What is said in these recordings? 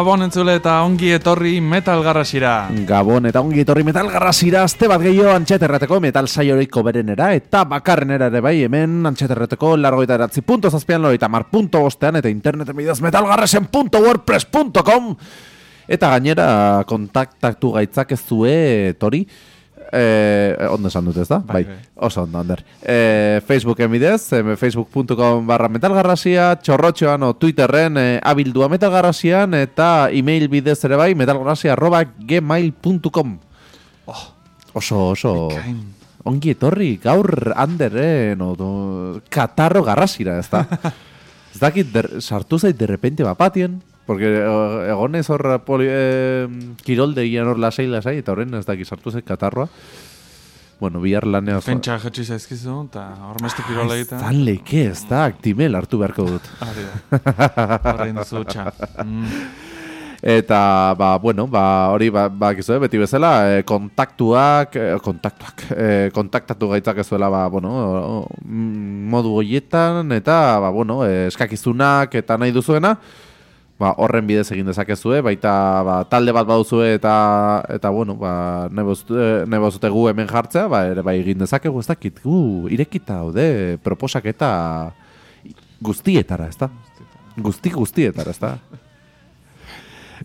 Gabon entzule eta ongi etorri metal garrasira. Gabon eta ongi etorri metal garrasira azte bat gehiago antxeterrateko metal saiorik berenera eta bakarrenera ere bai hemen antxeterrateko largoita eratzi punto zazpian lori eta mar punto bostean eta interneten bidez metalgarresen.wordpress.com eta gainera kontaktatu gaitzak ez zue tori Eh, ondo esan dut ez da? Bai, Bai, bai. oso ondo, ander. Eh, Facebooken bidez, eh, facebook.com barra metalgarrasia, txorrotxoan o Twitterren eh, abildua metalgarrasian, eta email bidez ere bai, metalgarrasia arroba gmail.com. Oh, Oso, oso, ongi etorri, gaur ander, eh, no, no, katarro garrasira, ez da? ez dakit, der, sartu zait derrepente bapatien, porque eh, egonez hor poli, eh, kiroldegian hor lasai lasai, eta horren ez dakit sartu zait katarroa. Bueno, bihar lanea... Pentsa jetxi zaizkizu, eta hormeste kirola egiten. Zan leke, ez da, aktimel hartu beharko dut. Hori da. Horrein duzu txa. Mm. Eta, ba, bueno, ba, hori, ba, ba gizu, beti bezala, e, kontaktuak, kontaktuak, e, kontaktatu gaitzak ezuela, ba, bueno, mm, modu hoietan, eta, ba, bueno, eskakizunak eta nahi duzuena, ba, horren bidez egin dezakezue, baita, ba, talde bat baduzue eta, eta, bueno, ba, nahi bozute, nahi bozute gu hemen jartzea, ba, ere bai egin dezakegu, ez dakit, gu, irekita, haude, proposaketa guztietara, ez da? Guzti guztietara, ez da?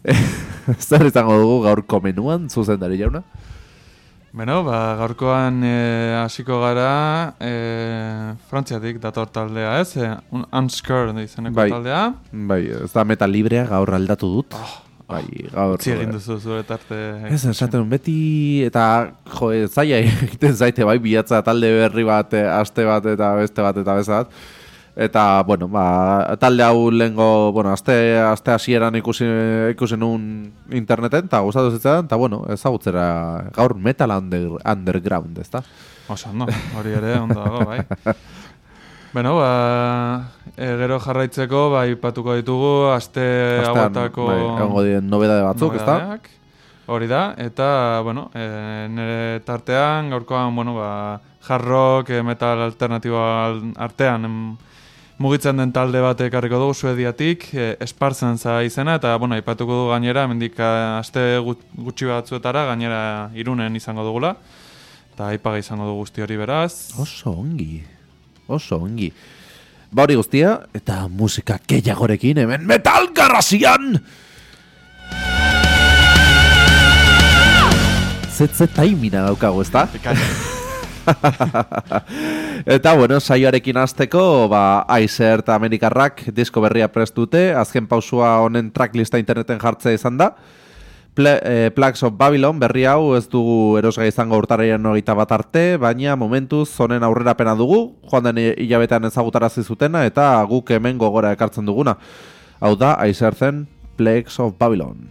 Zer izango dugu gaur komenuan, zuzendari jauna? Beno, ba, gaurkoan eh, hasiko gara eh, Frantziatik dator taldea, ez? Eh, un Unscared izeneko Bai. taldea. Bai, ez da meta librea gaur aldatu dut. bai, gaur... Utzi egin duzu zure tarte. Ez, esaten beti, eta, jo, zaila egiten zaite, bai, bilatza talde berri bat, eh, aste bat, eta beste bat, eta beste bat. Eta, bueno, ba, talde hau lehengo, bueno, aste, aste hasieran ikusi, ikusi nun interneten, eta gustatu zitzaidan, eta, bueno, ezagutzera gaur metal under, underground, ez da? Oso, ondo, hori ere, ondo dago, bai. Beno, ba, e, gero jarraitzeko, bai, patuko ditugu, aste hauetako... bai, egongo diren nobedade batzuk, ez da? Hori da, eta, bueno, e, nire tartean, gaurkoan, bueno, ba, hard rock, e, metal alternatiboa al- artean, em, mugitzen den talde bat ekarriko dugu suediatik, e, espartzen za izena, eta, bueno, aipatuko du gainera, mendik aste gut- gutxi batzuetara, gainera irunen izango dugula, eta aipaga izango dugu guzti hori beraz. Oso ongi, oso ongi. Ba hori guztia, eta musika gehiagorekin hemen metal garrasian! Zetze taimina daukagu, ezta? Eta, bueno, saioarekin hasteko, ba, Aizer eta Amerikarrak disko berria prest dute, azken pausua honen tracklista interneten jartzea izan da. Pla eh, Plagues of Babylon berri hau ez dugu erosgai izango urtarriaren hogeita bat arte, baina momentuz honen aurrerapena dugu, joan den hilabetean ezagutarazi zutena eta guk hemen gogora ekartzen duguna. Hau da, Aizer zen Plagues of Babylon.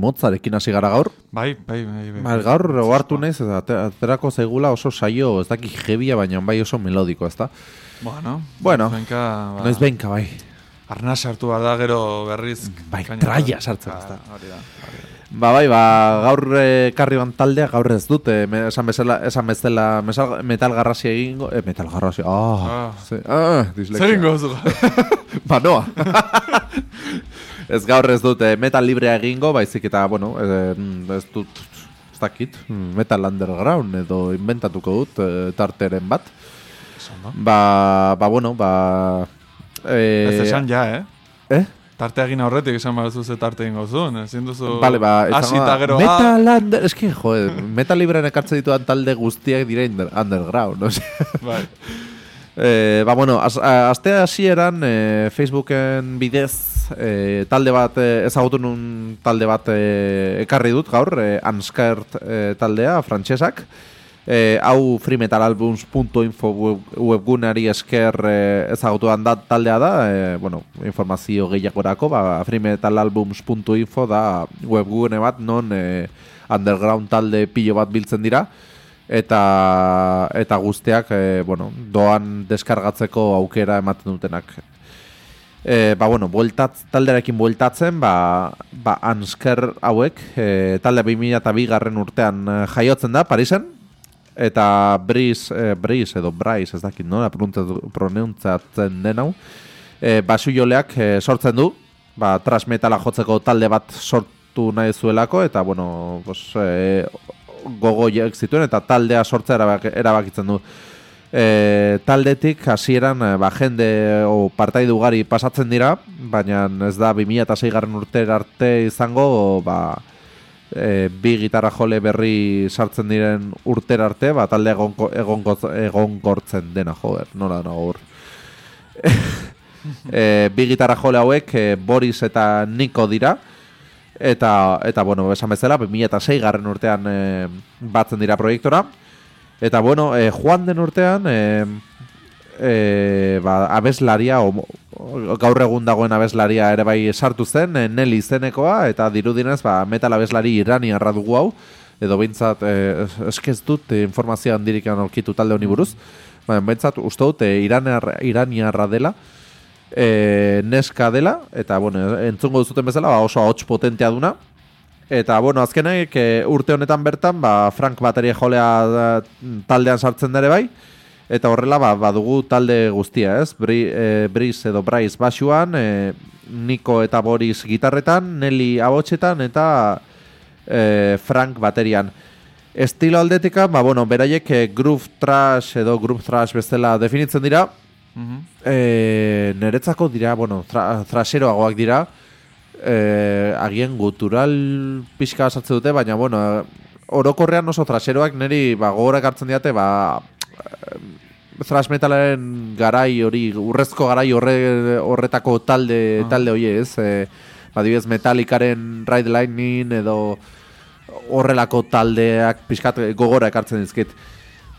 Motzarekin hasi gara gaur. Bai, bai, bai. bai. Ba, gaur ohartu naiz, aterako zaigula oso saio, ez daki jebia, baina bai oso melodiko, ez da? Bueno, Bueno, benka, ba, Noiz benka, bai. arna sartu behar da gero berriz. Bai, traia sartzen, Ba, ez da. Hori da, hori da. Ba, bai, ba, gaur eh, karri ban taldea, gaur ez dut, eh, me- esan bezala, esan bezala mesal, metal garrasi egingo, eh, metal garrasi, ah, Ah. ze- ah, dislexia. Zer ingo? Ba, noa. ez gaur ez dut eh, metal librea egingo, baizik eta, bueno, eh, ez dut, ez dakit, metal underground edo inventatuko dut eh, tarteren bat. Ba, ba, bueno, ba... Eh, Ez esan ja, eh? Eh? Tarte egin aurretik esan behar ze tarte egingo zuen, ezin duzu... Vale, ba, hasi gero... ah, Metal under... Es que, joder, metal librean ekartzen dituan talde guztiak dira under, underground, no? bai. Eh, ba, bueno, az, a- aste hasieran eh, Facebooken bidez eh, talde bat, eh, ezagutu nun talde bat eh, ekarri dut gaur, eh, Unskirt eh, taldea, frantsesak. Eh, hau freemetalalbums.info web, webguneari esker eh, ezagutuan da taldea da, eh, bueno, informazio gehiagorako, ba, freemetalalbums.info da webgune bat non eh, underground talde pilo bat biltzen dira, eta eta guztiak e, bueno, doan deskargatzeko aukera ematen dutenak. E, ba, bueno, bueltatz, talderekin bueltatzen, ba, ba Ansker hauek, e, talde 2002 garren urtean e, jaiotzen da, Parisen, eta Brice, e, Brice edo Bryce, ez dakit, nola pronuntza- pronuntzatzen den hau, e, basu joleak e, sortzen du, ba, trash metala jotzeko talde bat sortu nahi zuelako, eta, bueno, pues, e, gogoiek zituen, eta taldea sortzea erabak, erabakitzen du. E, taldetik hasieran e, ba, jende o partaidu ugari pasatzen dira, baina ez da 2006 garren urter arte izango, ba, e, bi gitarra jole berri sartzen diren urter arte, ba, talde egonko, egonkortzen dena, joder, nola nago hor. e, bi gitarra jole hauek e, Boris eta Niko dira, eta, eta bueno, esan bezala, 2006 garren urtean e, batzen dira proiektora, eta bueno, e, joan den urtean, e, e, ba, abeslaria, o, gaur egun dagoen abeslaria ere bai sartu zen, e, Nelly izenekoa, eta dirudinez, ba, metal abeslari iraniarra dugu hau, edo behintzat, e, eskez dut e, informazio handirik aurkitu talde honi buruz, baina behintzat uste dut e, iraniarra, iraniarra dela, e, neska dela, eta bueno, entzungo duzuten bezala, ba, oso ahots potentea duna, Eta, bueno, azkenek e, urte honetan bertan, ba, Frank bateria jolea da, taldean sartzen dere bai, eta horrela ba, badugu talde guztia, ez? Bri, e, Brice edo Bryce basuan, e, Nico eta Boris gitarretan, Nelly abotxetan, eta e, Frank baterian. Estilo aldetika, ba, bueno, beraiek e, groove trash edo groove trash bezala definitzen dira, Mhm. e, niretzako dira, bueno, tra, trasheroagoak dira, e, agien gutural pixka sartzen dute, baina, bueno, orokorrean oso traseroak niri ba, gogorak hartzen diate, ba, thrash metalaren garai hori, urrezko garai horre, horretako talde, Ah. talde hori ez, e, ba, dibez Metallicaren Ride Lightning edo horrelako taldeak pixkat gogora ekartzen dizkit.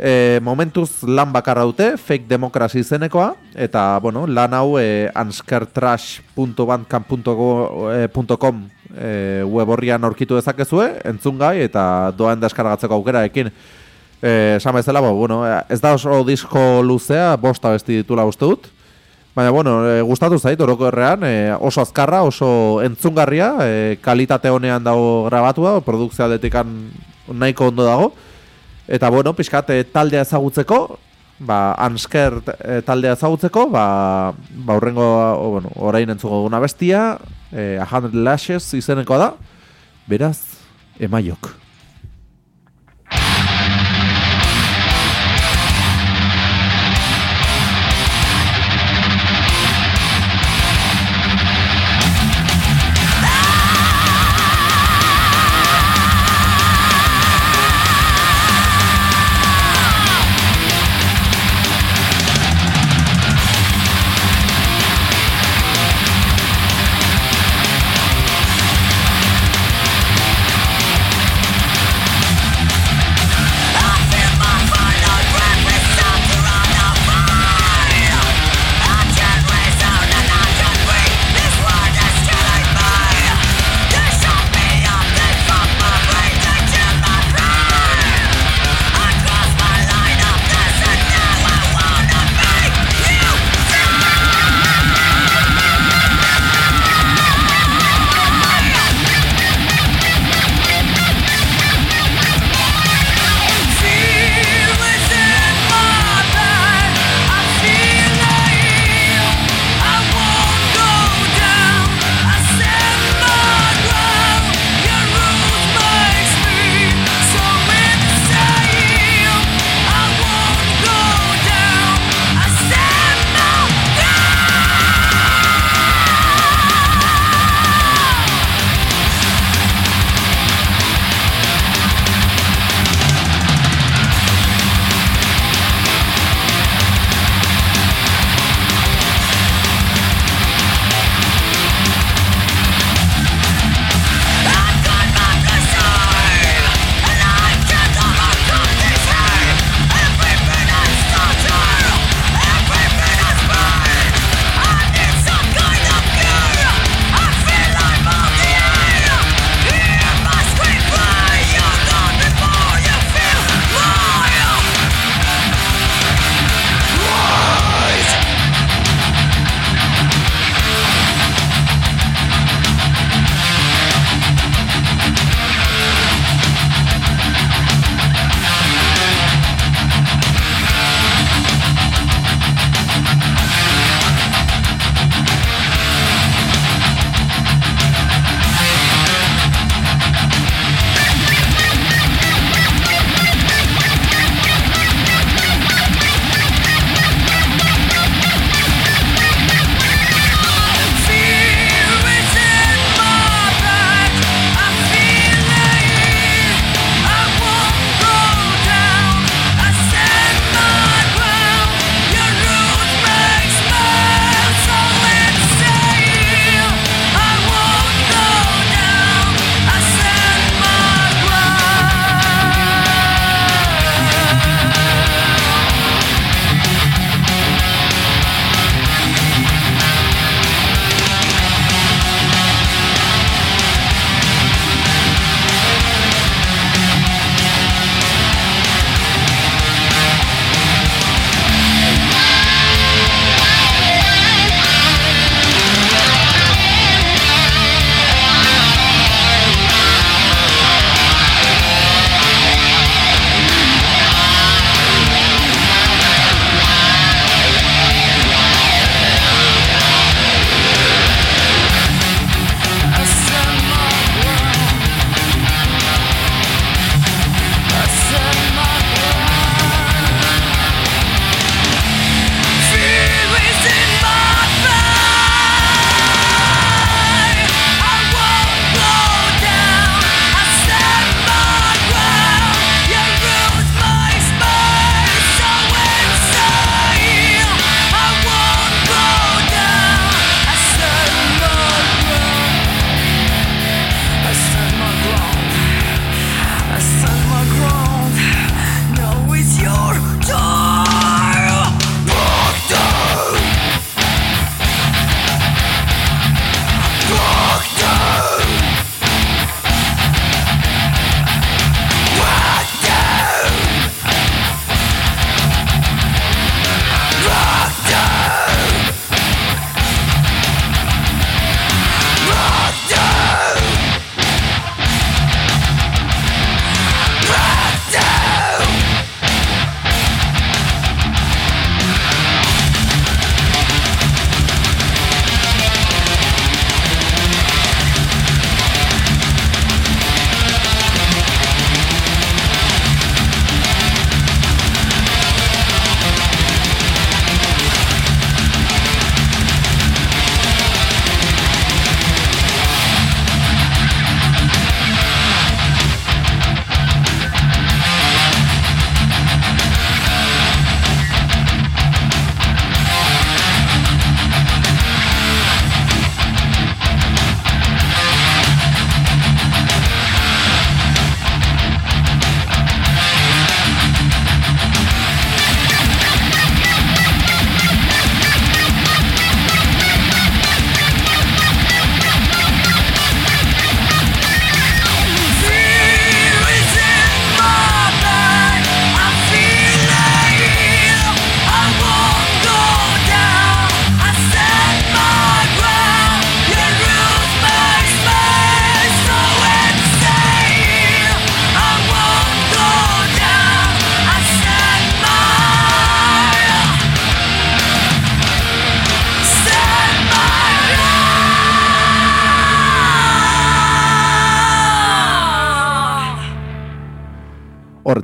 E, momentuz lan bakarra dute, fake democracy izenekoa, eta, bueno, lan hau e, anskertrash.bandcamp.com e, web horrian aurkitu dezakezue, entzun gai, eta doan deskargatzeko aukera ekin. E, esan bezala, bo, bueno, ez da oso disko luzea, bosta besti ditula uste dut, Baina, bueno, e, gustatu zait, orokorrean, e, oso azkarra, oso entzungarria, e, kalitate honean dago grabatua, produkzio aldetikan nahiko ondo dago. Eta, bueno, pixkat, e, taldea ezagutzeko, ba, Ansker e, taldea ezagutzeko, ba, ba urrengo, o, bueno, orain entzuko duguna bestia, e, A Hundred Lashes izeneko da, beraz, emaiok.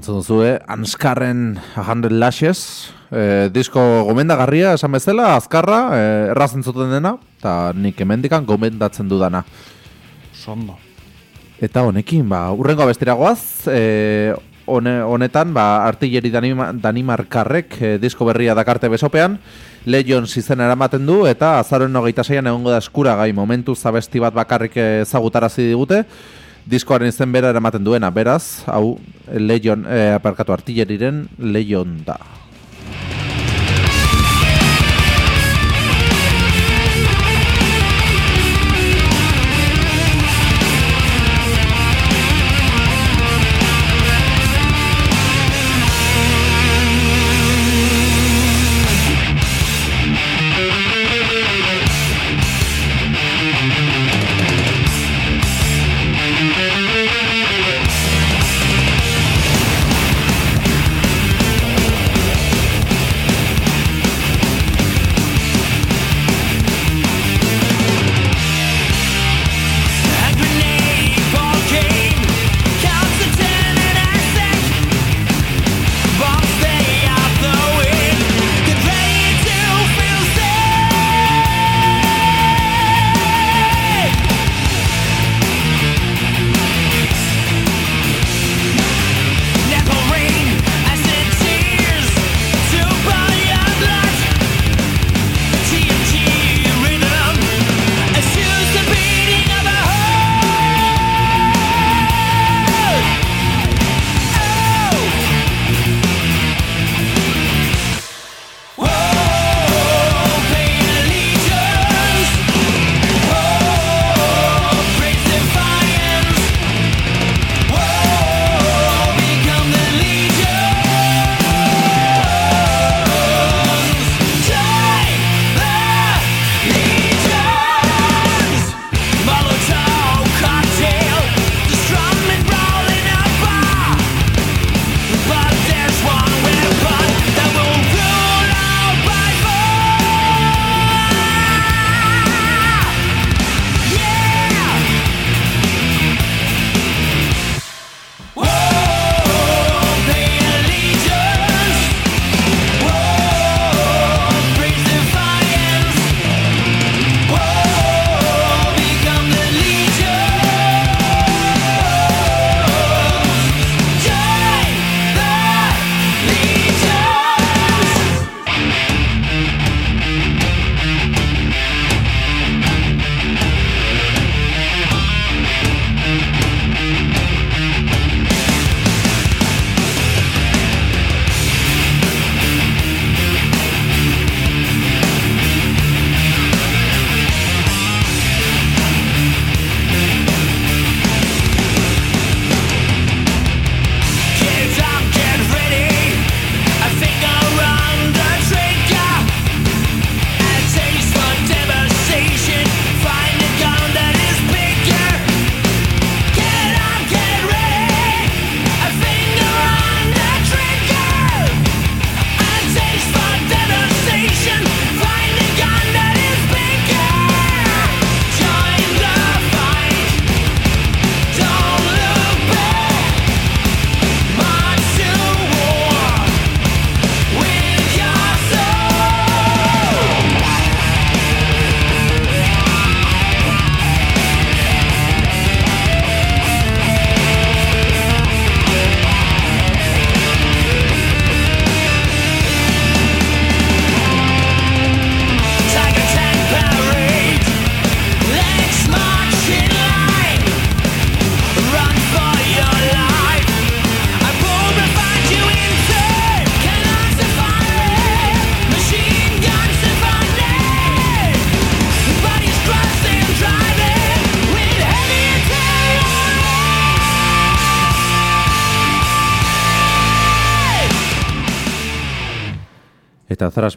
Horrentzen duzu, eh? Anskarren 100 Lashes. Eh, disko gomendagarria, esan bezala, azkarra, eh, errazen zuten dena, eta nik emendikan gomendatzen dudana. Sondo. Eta honekin, ba, urrengo abestiragoaz, eh, hone, honetan, ba, artilleri Danima, Danimarkarrek eh, disko berria dakarte besopean, Legions izena eramaten du, eta azaroen hogeita zeian egongo da eskuragai momentu zabesti bat bakarrik ezagutarazi digute, diskoaren izen bera eramaten duena, beraz, hau, Legion, eh, aparkatu artilleriren Legion da.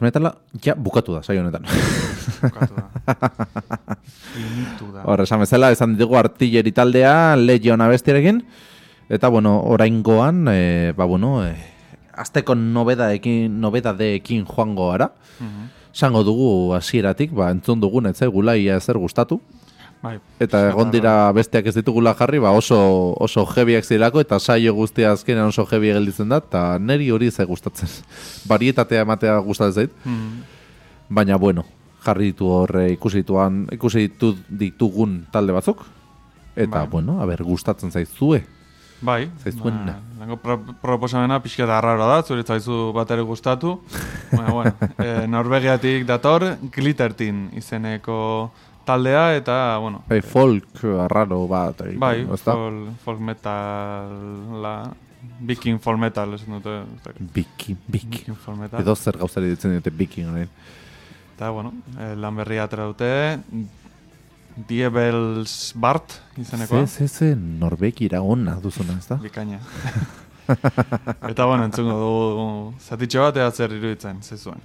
Metala, ja, bukatu da, saio honetan. Bukatu da. Finitu da. Hor, esan bezala, esan ditugu artilleri taldea, Legion abestiarekin. Eta, bueno, oraingoan, e, ba, bueno, e, azteko nobedadekin, nobedadeekin joango gara. Sango dugu hasieratik, ba, entzun dugun, ez gula ia ezer gustatu. Bai. Eta egon dira besteak ez ditugula jarri, ba oso, oso jebiak zirako, eta saio guztia azkenean oso jebi gelditzen da, eta neri hori ze gustatzen. Varietatea ematea gustatzen zait, Mm. baina bueno, jarri ditu horre ikusi dituan, ikusi ditu ditugun talde batzuk, eta Bai. bueno, a ber, gustatzen zaizue. Bai, Zaizuen ba, lehenko pro proposamena pixka da arraroa da, zurit zaizu bat ere gustatu. Baina, bueno, e, Norvegiatik dator, Glittertin izeneko taldea, eta, bueno, Bai, folk arraro bat. egiten, bai, ezta? folk, metal, la, viking folk metal, esan dute, biki. viking folk metal. Edo zer gauzari ditzen dute biki orain. Eta, bueno, e, lan berria atera dute, Diebels Bart izenekoa. Ze, ze, ze, Norbekira ona duzuna, ez da? Bikaina. Eta bueno, entzungo dugu zatitxo bat ea zer iruditzen, zezuen.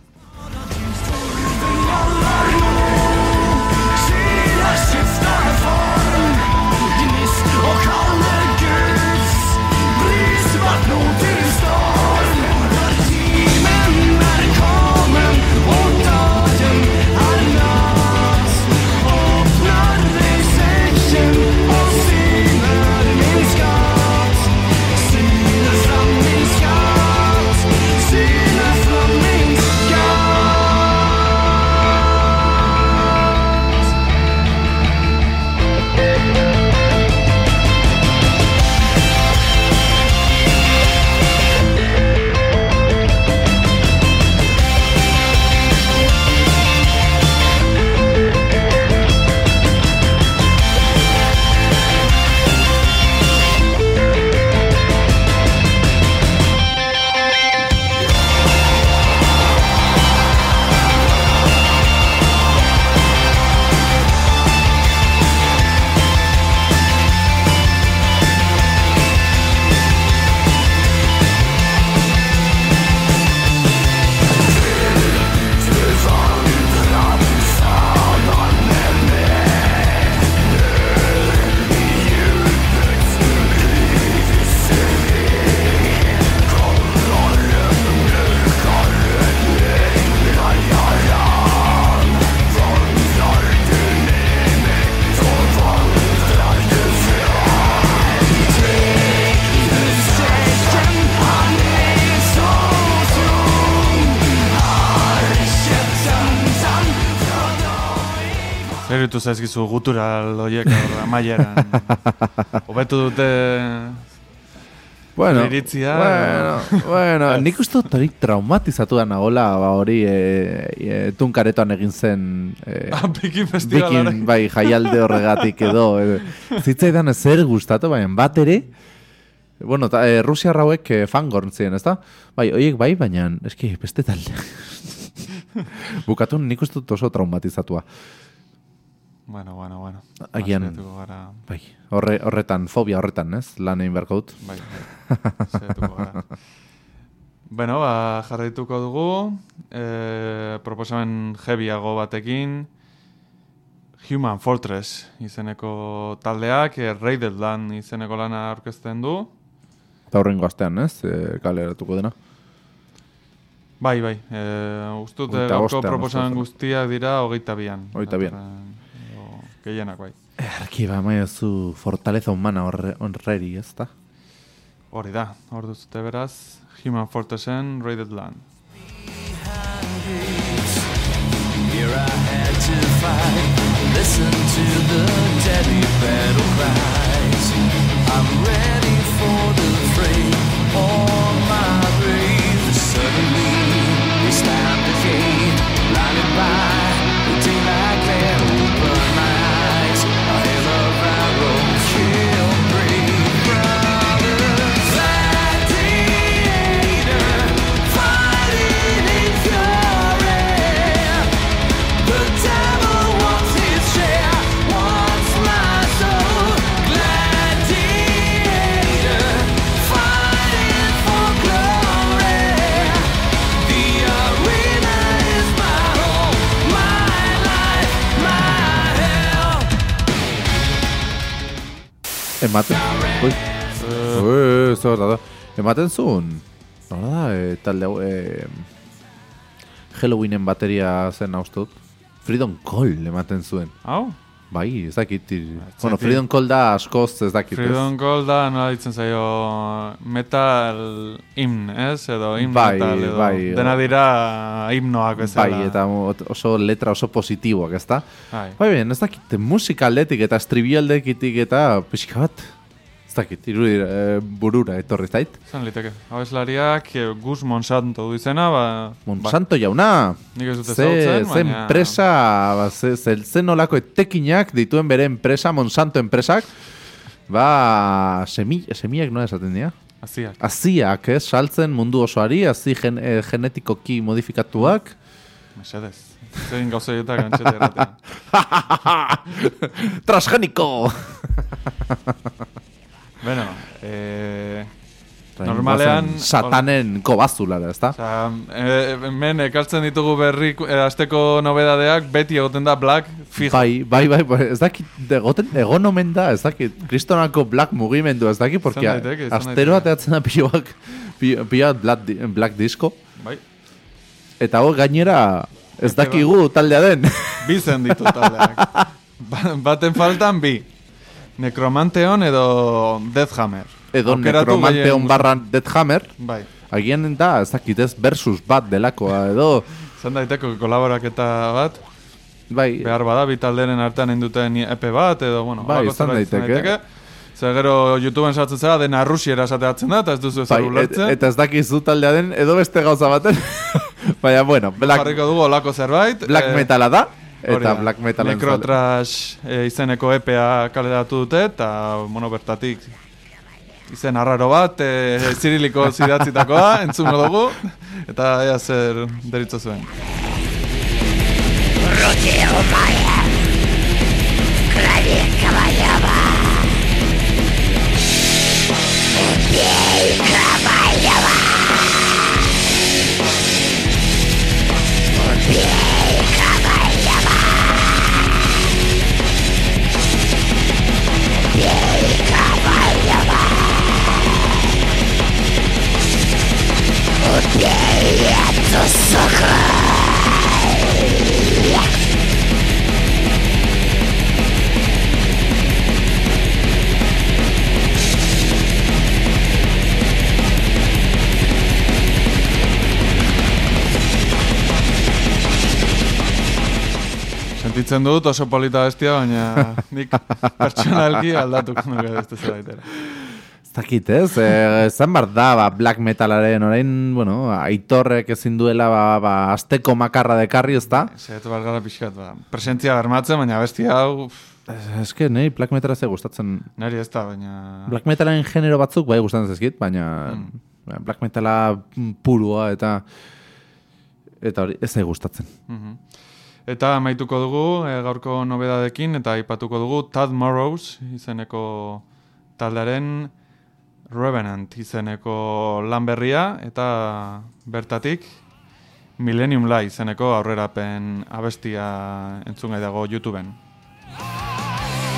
Ditu zaizkizu gutural horiek hor amaieran. Hobetu dute Bueno, Iritzia, bueno, bueno, nik uste dut hori traumatizatu da nagola, ba hori e, e, tunkaretoan egin zen e, Bikin bikin, bai, jaialde horregatik edo. E, zitzaidan zer gustatu, baina bat ere, bueno, ta, e, Rusia rauek e, fangorn ziren, ezta? Bai, horiek bai, baina, eski, beste talde. Bukatu nik uste oso traumatizatua. Bueno, bueno, bueno. Agian- gara, Bai, horre, horretan, fobia horretan, ez? Lan egin beharko dut. bai, bai. Gara. Bueno, ba, jarraituko dugu, e, proposamen heaviago batekin, Human Fortress izeneko taldeak, e, Raided Land izeneko lana aurkezten du. Eta horrengo astean, ez? E, kaleratuko dena. Bai, bai, e, gaurko bostean, proposamen guztiak dira hogeita bian. Hogeita bian. Gehienak, bai. Erki, ba, maia zu fortaleza humana horre, horreri, ez da? Hori da, hor duzute beraz, Human Fortressen Raided Land. Here I had to fight. Listen to the deadly battle cries. I'm ready Ematen, ui, ui, zer da, ematen zuen, nola da, e, talde hau, e, Halloweenen bateria zen haustut, Freedom Call ematen zuen. Hau? Bai, ez dakit. Ba, Bueno. Freedom Call da askoz ez dakit. Freedom Call da, nola ditzen zaio, metal himn, ez? Edo himn Bai, metal, edo bai, dena dira himnoak bezala. Bai, eta oso letra oso positiboak, ez da? Bai. Bai, ben, ez dakit, musika aldetik eta estribillo aldekitik eta pixka bat, dakit, irudi e, burura etorri zait. Zan liteke. Abeslariak eh, Gus Monsanto du izena, ba... Monsanto jauna, Ba, nik ez dute ze, ezagutzen, ze baina... enpresa, ba, ze, ze, ze nolako etekinak dituen bere enpresa, Monsanto enpresak, ba, semi, semiak nola esaten dira? Aziak. Aziak, ez, saltzen mundu osoari, azi gen, eh, genetikoki modifikatuak. Mesedez. Zein gauza dietak antxete erratean. Transgeniko! Bueno, eh... Normalean... Satanen kobazulara, ez da? Osa, eh, hemen ekartzen ditugu berri eh, asteko nobedadeak beti egoten da Black fijo. Bai, bai, bai, bai, ez dakit, egoten, egon omen da, ez dakit, kristonako black mugimendu, ez dakit, porque astero ateatzen da pioak, pio- pio bat black, black disco, Bai. eta hor gainera ez dakigu taldea den. Bi zen ditu taldeak. Ba- Baten faltan bi. Necromanteon edo Deathhammer. Edo Aukeratu nekromanteon gehien barra Deathhammer, Bai. agian da, ez dakit ez, versus bat delakoa, edo, Zan daiteko kolaboraketa bat, bai, behar bada, bi talderen artean induten EP bat, edo, bueno, Bai, izan zerbait daiteke. Zer gero YouTubeen sartzen zera, dena rusiera esateatzen da, eta ez duzu ezer bai, et, eta ez dakizu taldea den, edo beste gauza baten, baina, bueno, black, Jarriko dugu olako zerbait. black eh, metala da, eta da. black metalen Necrotrash eh, izeneko EPA kaleratu dute, eta, bueno, bertatik izen arraro bat, eh, ziriliko zidatzitakoa, entzungo dugu, eta ea zer deritzo zuen. Sentitzen dut oso polita bestia, baina nik pertsonalki aldatuko nuke beste zeraitera. Ez dakit, ez? Eh, zan bar da, ba, black metalaren orain, bueno, aitorrek ezin duela, ba, ba, azteko makarra dekarri, ez da? Zaitu behar gara pixkat, ba, presentzia bermatzen, baina bestia hau, Ez que, nahi, black metala ze gustatzen... niri ez da, baina... Black metalen genero batzuk, bai, gustatzen zezkit, baina ba, black metala mm, purua eta... Eta hori, ez zai gustatzen. Mhm. Eta amaituko dugu e, gaurko nobedadekin eta aipatuko dugu Tad Morrows izeneko taldearen Revenant izeneko lan berria eta bertatik Millennium Light izeneko aurrerapen abestia entzungai dago YouTubeen.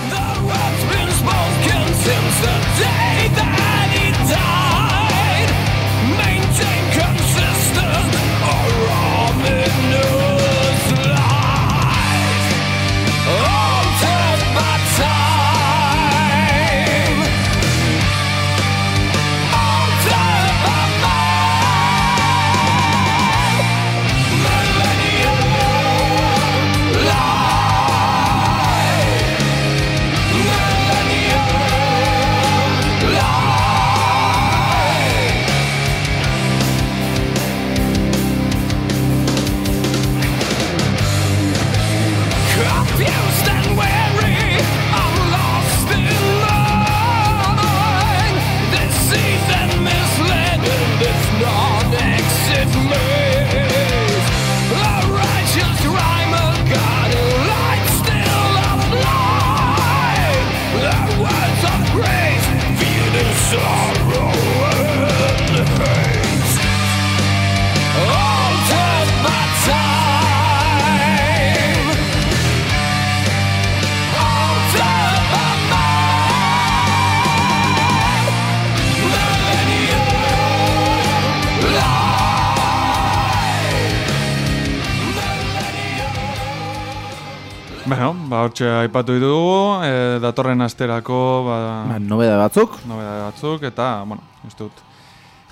The words been spoken since the day that he died. Hortxe aipatu ditugu, e, datorren asterako, ba, Ba, nobeda batzuk. nobeda batzuk, eta, bueno, ez dut,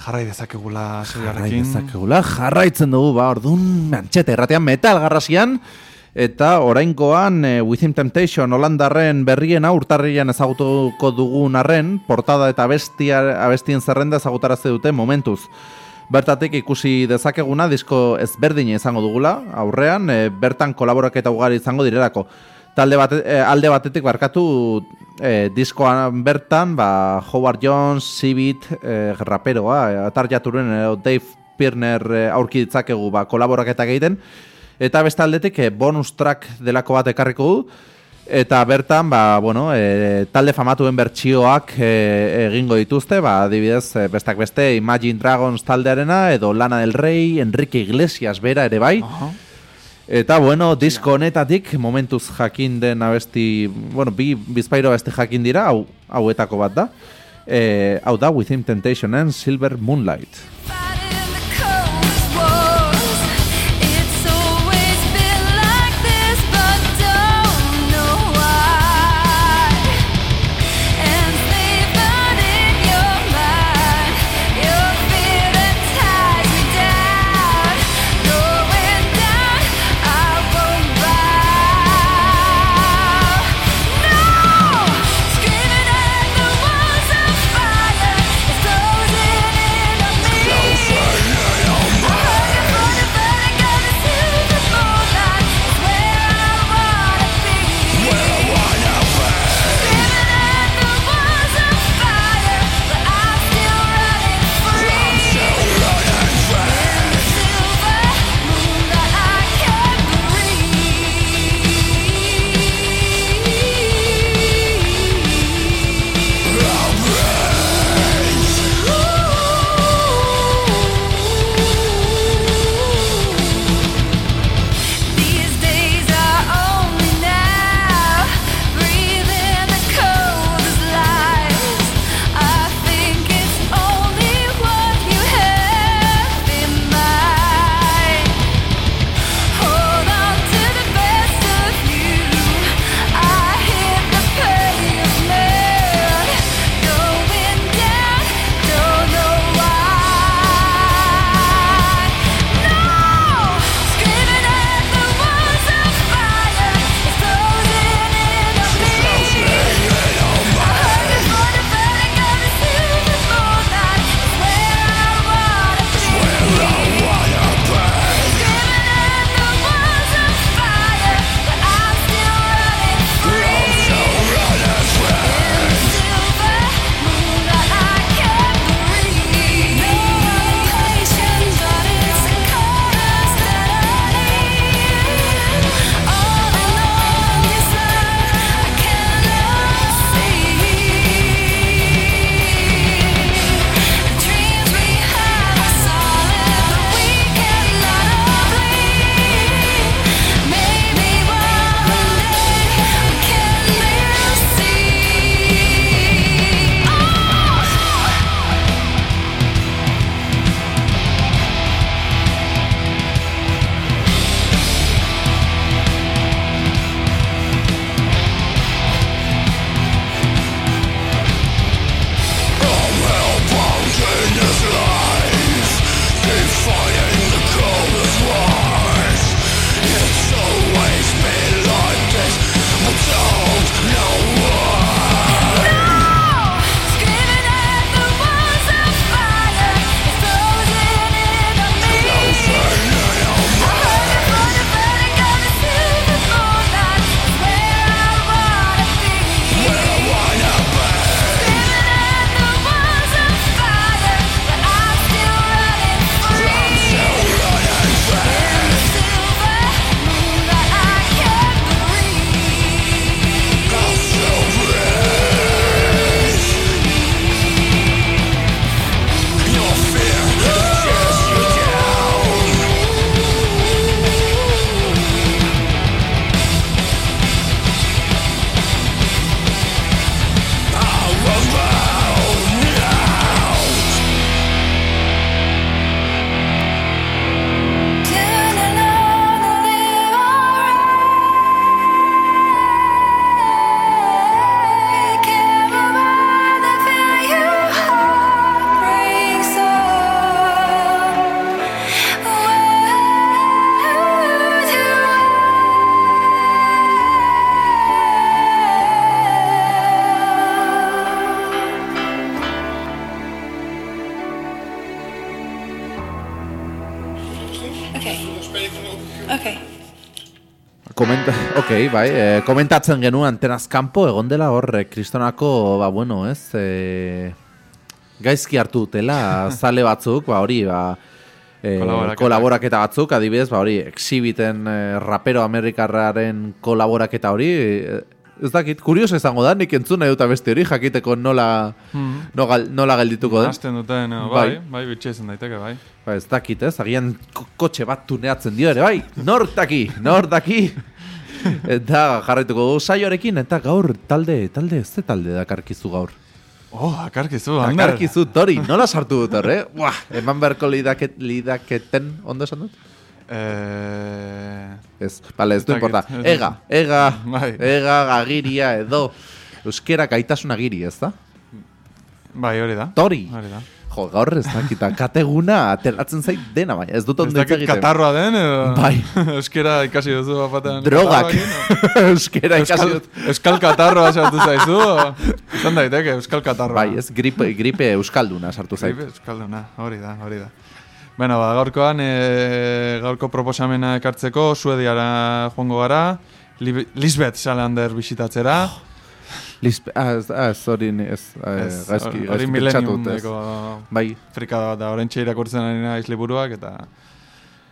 jarrai dezakegula Jarrai dezakegula, jarraitzen dugu, ba, orduan, mantxete, erratean metal garrasian, eta orainkoan e, Within Temptation Holandarren berriena urtarrian ezagutuko dugun arren, portada eta bestia, abestien zerrenda ezagutarazte dute momentuz. Bertatik ikusi dezakeguna disko ezberdina izango dugula, aurrean, e, bertan kolaboraketa ugari izango direlako. Talde bate, e, alde batetik barkatu e, diskoan bertan, ba, Howard Jones, Sibit, e, raperoa, e, atar jaturen edo Dave Pirner e, aurki ditzakegu ba, kolaboraketak egiten, eta beste aldetik e, bonus track delako bat ekarriko du, Eta bertan, ba, bueno, e, talde famatuen bertsioak e, egingo dituzte, ba, adibidez, bestak beste, Imagine Dragons taldearena, edo Lana del Rey, Enrique Iglesias bera ere bai. Aha. Eta, bueno, disko honetatik, momentuz jakin den abesti, bueno, bi bizpairo abesti jakin dira, hau, hauetako bat da. E, hau da, Within Temptationen Silver Moonlight. Okay. Comenta, okay, bai, e, komentatzen genuen antenaz kanpo egon dela hor eh, Kristonako, ba bueno, ez? E, gaizki hartu dutela zale batzuk, ba hori, ba e, kolaboraketa batzuk, adibidez, ba hori, exhibiten e, rapero amerikarraren kolaboraketa hori, e, ez dakit, kurioso izango da, nik entzun nahi dut beste hori, jakiteko nola, Hmm. no gal- nola geldituko den. Hasten duten, eh, Bai. bai, bai, bitxe izan daiteke, bai. Ba, ez dakit, ez? Agian ko- kotxe bat tuneatzen dio ere, bai? Nor daki, nor daki? eta jarraituko du saioarekin, eta gaur talde, talde, ez talde dakarkizu gaur. Oh, akarkizu, Ander. Dakarkizu, tori, nola sartu dut horre? Buah, eman beharko lidaket, lidaketen, ondo esan dut? Eh, Ez, bale, ez du importa. Ega, ega, Bai. ega, agiria, edo. Euskera gaitasun agiri, ez da? bai, hori da. Tori. Hori da. Jo, gaur ez dakita, kateguna ateratzen zait dena, baina ez dut ondo egiten. katarroa den, edo... Bai. Euskera ikasi duzu bapatean. Drogak. Euskera ikasi dut. Euskal katarroa sartu zaizu, izan daiteke, Euskal katarroa. Bai, ez gripe, gripe euskalduna sartu zait. Gripe Euskalduna, hori da, hori da. Bueno, ba, gaurkoan, e, gaurko proposamena ekartzeko, Suediara joango gara, Lib- Lisbeth Salander bisitatzera. Ah, ez, ah, ez, hori, ni- ez, Ez, gaizki, gaizki pentsatu dut, ez. Bai, frikada bat da, orentxe irakurtzen ari naiz liburuak, eta...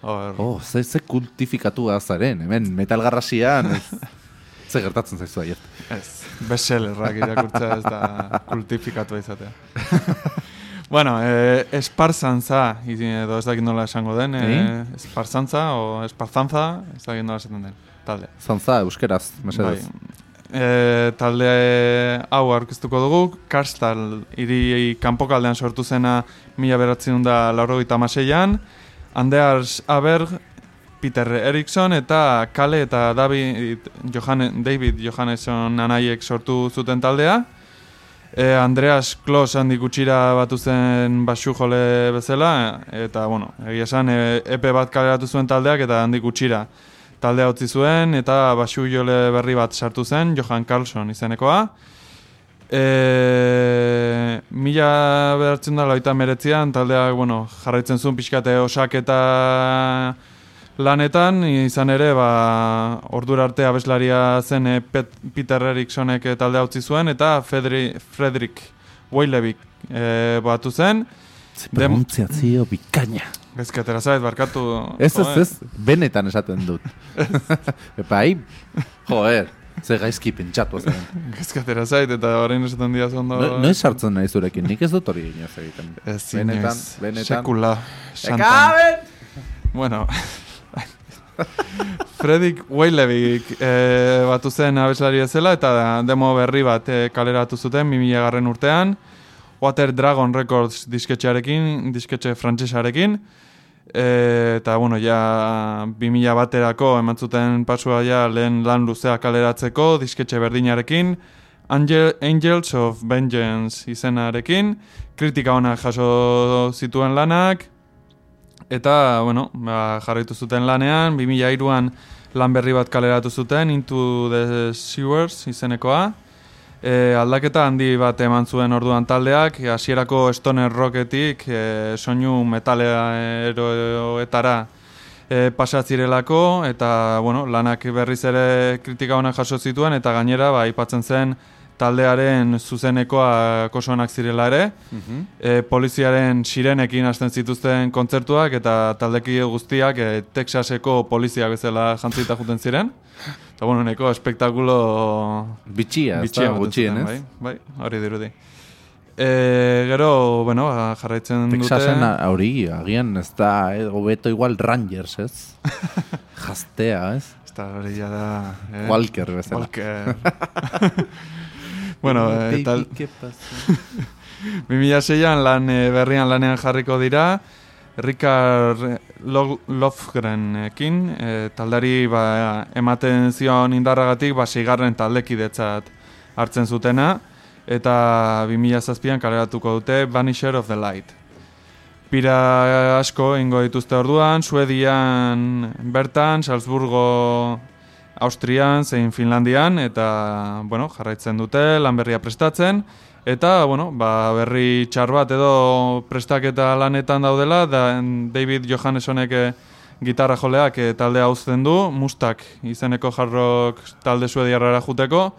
Hor, oh, ze, ze kultifikatu zaren, hemen, metalgarrasian, ez, ze gertatzen zaizu aiet. Ez, bestsellerrak irakurtzea ez da kultifikatu izatea. bueno, eh, esparzantza, edo ez dakit nola esango den, eh, esparzantza o esparzantza, ez dakit nola esaten den, talde. Zantza, euskeraz, mesedez. E, talde hau aurkeztuko dugu, Karstal hiri kanpokaldean sortu zena mila beratzen da laurogeita amaseian, Anders Aberg, Peter Eriksson eta Kale eta David, Johane, David Johannesson anaiek sortu zuten taldea. E, Andreas Klos handik gutxira batu zen basu jole bezala, eta, bueno, egia esan, e, epe bat kaleratu zuen taldeak eta handik gutxira taldea utzi zuen, eta basu jole berri bat sartu zen, Johan Carlson izenekoa. E, mila behartzen da laita meretzian, taldeak, bueno, jarraitzen zuen pixkate osak eta lanetan, izan ere, ba, ordura arte abeslaria zen e, Pet, Peter Erikssonek e, taldea utzi zuen, eta Fedri, Fredrik Weilebik e, batu zen. Pronuntziazio bikaina. Gezketera zait, barkatu. Ez, ez, ez, benetan esaten dut. Bai, joer, ze gaizki pentsatu zen. Gezketera zait, eta orain esaten dira ondo... No, no sartzen nahi zurekin, nik ez dut hori inoz egiten. Ez, benetan, benetan. Sekula. santan. Ekaben! Bueno. Fredik Weilebik e, batu zen abeslari ezela eta demo berri bat e, kaleratu zuten 2000 garren urtean. Water Dragon Records disketxearekin, disketxe frantsesarekin. E, eta, bueno, ja 2000 baterako eman zuten pasua ja lehen lan luzea kaleratzeko disketxe berdinarekin. Angel, Angels of Vengeance izenarekin. Kritika ona jaso zituen lanak. Eta, bueno, ba, jarraitu zuten lanean, 2002an lan berri bat kaleratu zuten, Into the Sewers izenekoa. E, aldaketa handi bat eman zuen orduan taldeak, hasierako stoner rocketik e, soinu metaleroetara e, pasatzirelako, eta, bueno, lanak berriz ere kritika ona jaso zituen, eta gainera, ba, aipatzen zen taldearen zuzenekoa kosonak zirela ere, e, poliziaren sirenekin hasten zituzten kontzertuak eta taldeki guztiak e, Texaseko polizia bezala jantzita juten ziren. Eta bueno, neko espektakulo Bitxia, bitxia gutxien, ez? Bai, bai, hori dirudi. E, gero, bueno, ba, jarraitzen Texasen dute... hori, agian ez da, eh, hobeto igual Rangers, ez? Jastea, ez? Ez da, hori ja da... Eh? Walker bezala. Walker. bueno, e, tal, Baby, ¿qué pasa? 2006an lan eh, berrian lanean jarriko dira Rikard Lo- Lofgrenekin e, taldari ba, ematen zion indarragatik ba, seigarren taldekidetzat hartzen zutena eta 2007an kaleratuko dute Vanisher of the Light. Pira asko ingo dituzte orduan, Suedian bertan, Salzburgo Austrian, zein Finlandian, eta, bueno, jarraitzen dute, lan berria prestatzen, eta, bueno, ba, berri txar bat edo prestaketa lanetan daudela, da David Johannesonek eh, gitarra joleak e, taldea uzten du, Mustak izeneko jarrok talde suediarrara juteko,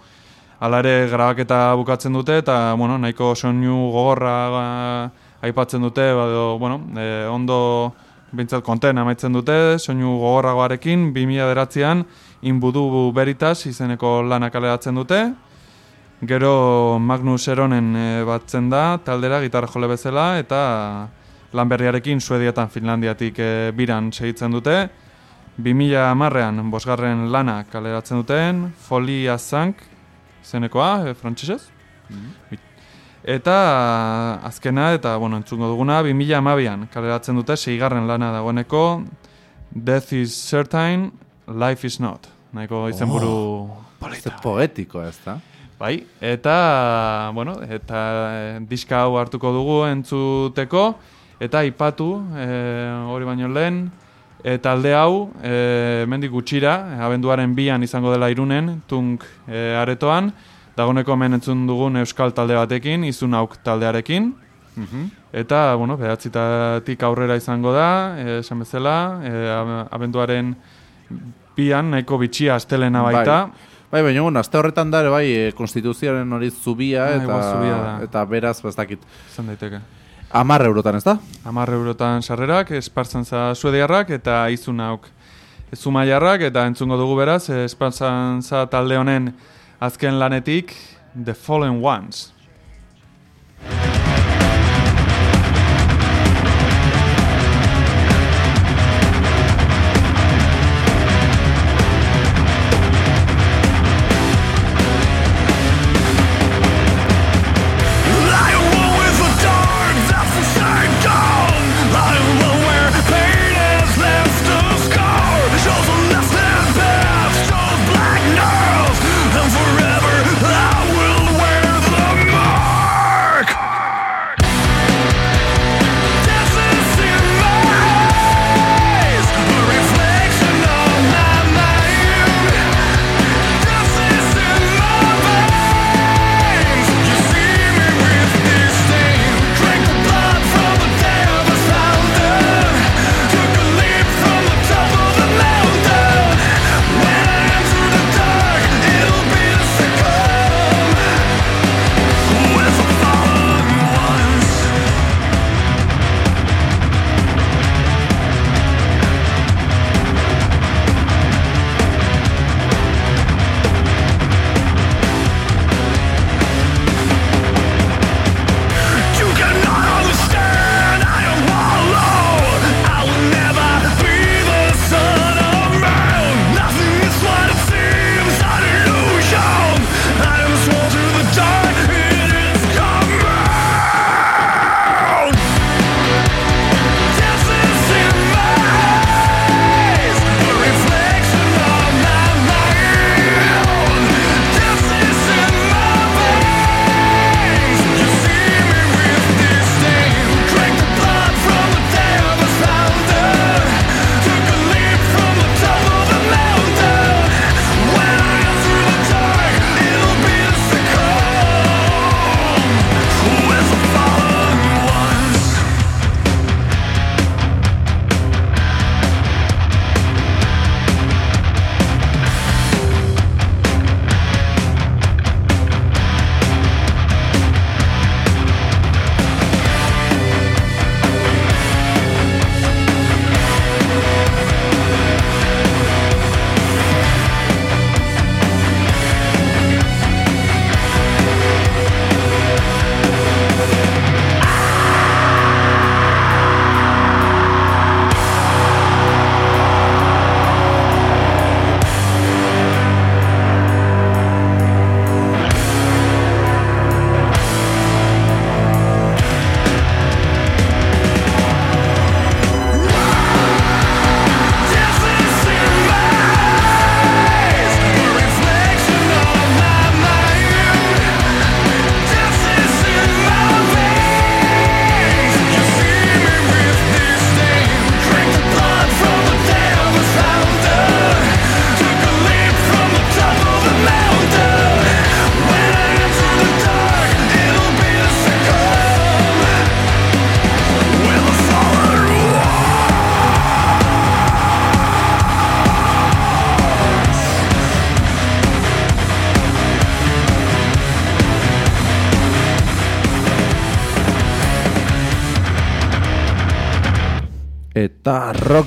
Hala ere grabaketa bukatzen dute eta bueno, nahiko soinu gogorra ga, aipatzen dute, edo bueno, e, ondo bintzat konten amaitzen dute, soinu gogorragoarekin 2009an Inbudu Veritas izeneko lana kaleratzen dute. Gero Magnus Eronen e, batzen da taldera gitarra jole bezala eta lan berriarekin Suediatan Finlandiatik e, biran segitzen dute. 2010ean bosgarren lana kaleratzen duten, Folia Zank izenekoa, e, frantsesez. Eta azkena, eta bueno, entzungo duguna, 2012an kaleratzen dute, seigarren lana dagoeneko, Death is certain, life is not. Nahiko izenburu Ze poetiko ez da? Bai, eta, bueno, eta eh, diska hau hartuko dugu entzuteko, eta ipatu, eh, hori baino lehen, e, talde hau, e, mendik gutxira, abenduaren bian izango dela irunen, tunk e, aretoan, dagoneko hemen entzun dugun euskal talde batekin, izun auk taldearekin, Eta, bueno, behatzitatik aurrera izango da, eh, esan bezala, e, abenduaren bian, nahiko bitxia astelena baita. Bai, baina bueno, aste horretan da bai, e, konstituzioaren hori zubia Ah, eta, igual zubia da. eta beraz, ba, ez dakit, Izan daiteke. amar eurotan ez da? Amar eurotan sarrerak, espartzen za suediarrak eta izun hauk zumaiarrak, eta entzungo dugu beraz, espartzen za talde honen azken lanetik, The Fallen Ones.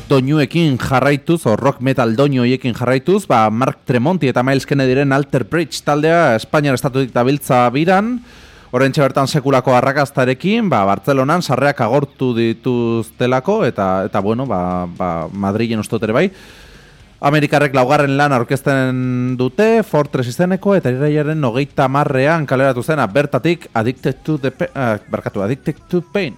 doinuekin jarraituz, o rock metal doinuekin jarraituz, ba Mark Tremonti eta Miles Kennedyren Alter Bridge taldea Espainiar estatutik dabiltza biran, horren bertan sekulako arrakastarekin, ba, Bartzelonan sarreak agortu dituztelako, eta, eta bueno, ba, ba, Madrilen ustotere bai, Amerikarrek laugarren lan aurkezten dute, Fortress izeneko, eta iraiaren nogeita marrean kaleratu zena, bertatik, addicted to, the, uh, barkatu. Addicted to pain.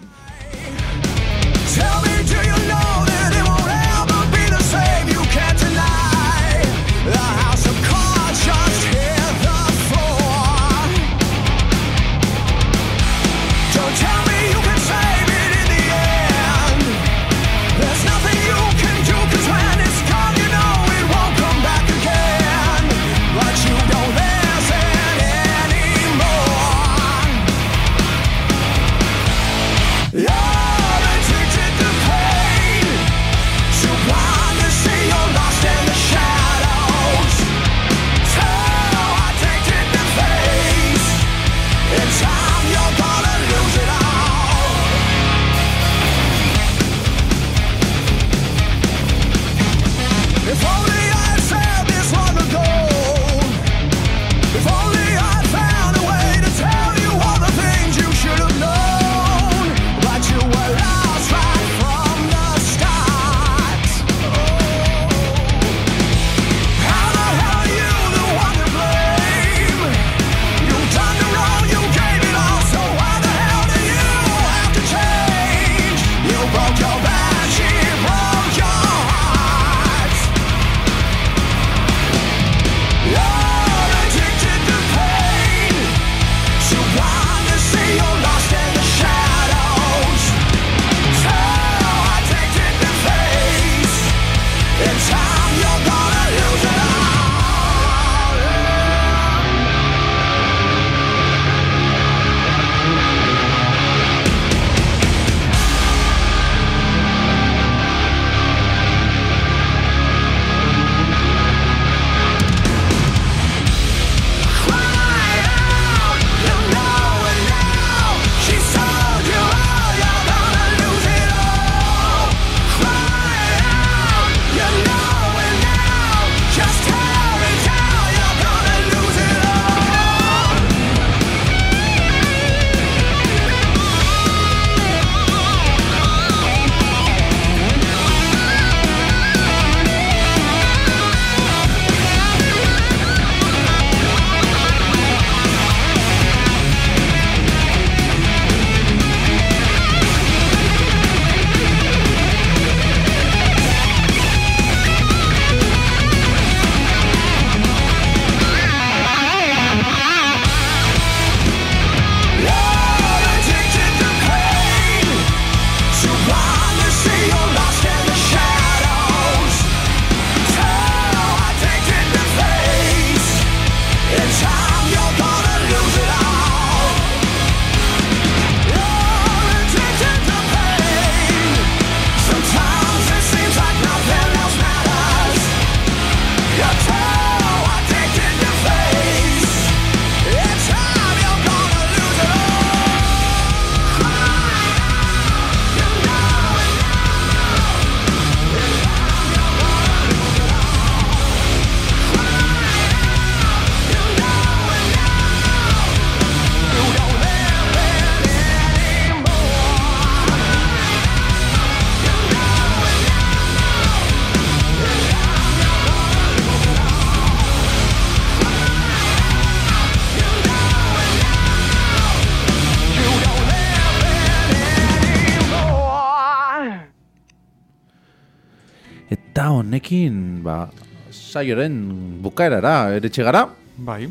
honekin, ba, saioren bukaerara, eretxe gara? Bai,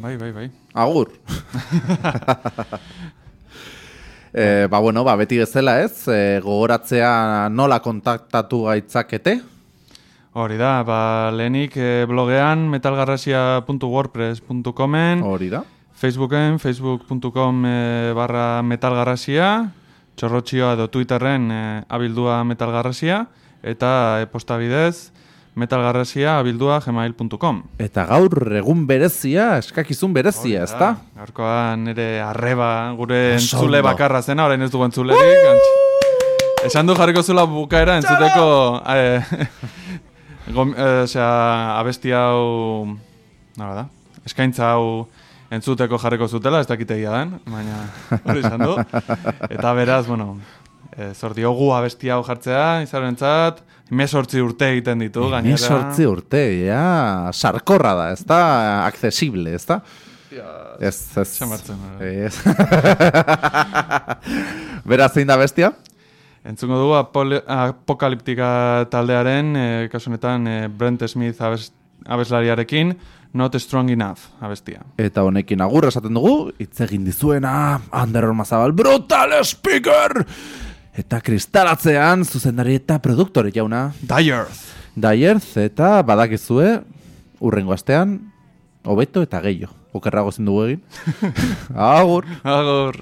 bai, bai, bai. Agur! e, ba, bueno, ba, beti bezala ez, e, gogoratzea nola kontaktatu gaitzakete? Hori da, ba, lehenik e, blogean metalgarrasia.wordpress.comen Hori da. Facebooken, facebook.com e, barra metalgarrasia, txorrotxioa edo Twitterren e, abildua metalgarrasia, eta e-posta bidez metalgarresia bildua gmail.com. Eta gaur egun berezia, eskakizun berezia, oh, ezta? Gaurkoan nire arreba, gure entzule bakarra zena, orain ez dugu entzulerik. Esan du jarriko zula bukaera entzuteko... Eh, gom, eh, xa, abesti hau... Nara da? Eskaintza hau entzuteko jarriko zutela, ez dakitegia den, baina hori esan du. Eta beraz, bueno, eh, zor diogu abesti hau jartzea, izarentzat, mesortzi urte egiten ditu, gainera. Mesortzi urte, ja, sarkorra da, ez da, accesible, ez da? Ez, ez. Xamartzen, Ez. Beraz, zein da bestia? Entzungo dugu Apole- apokaliptika taldearen, eh, kasu honetan eh, Brent Smith abes, abeslariarekin, Not Strong Enough abestia. Eta honekin agur esaten dugu, hitz egin dizuena, Ander Ormazabal, brutal speaker! Eta kristalatzean, zuzendari eta produktore jauna, Die Earth! Daierz, eta badakizue, urrengo astean, hobeto eta gehiago. Okerrago zen dugu egin. agur! Agur!